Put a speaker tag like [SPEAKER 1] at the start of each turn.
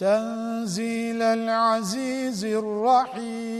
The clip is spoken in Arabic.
[SPEAKER 1] تنزيل العزيز الرحيم.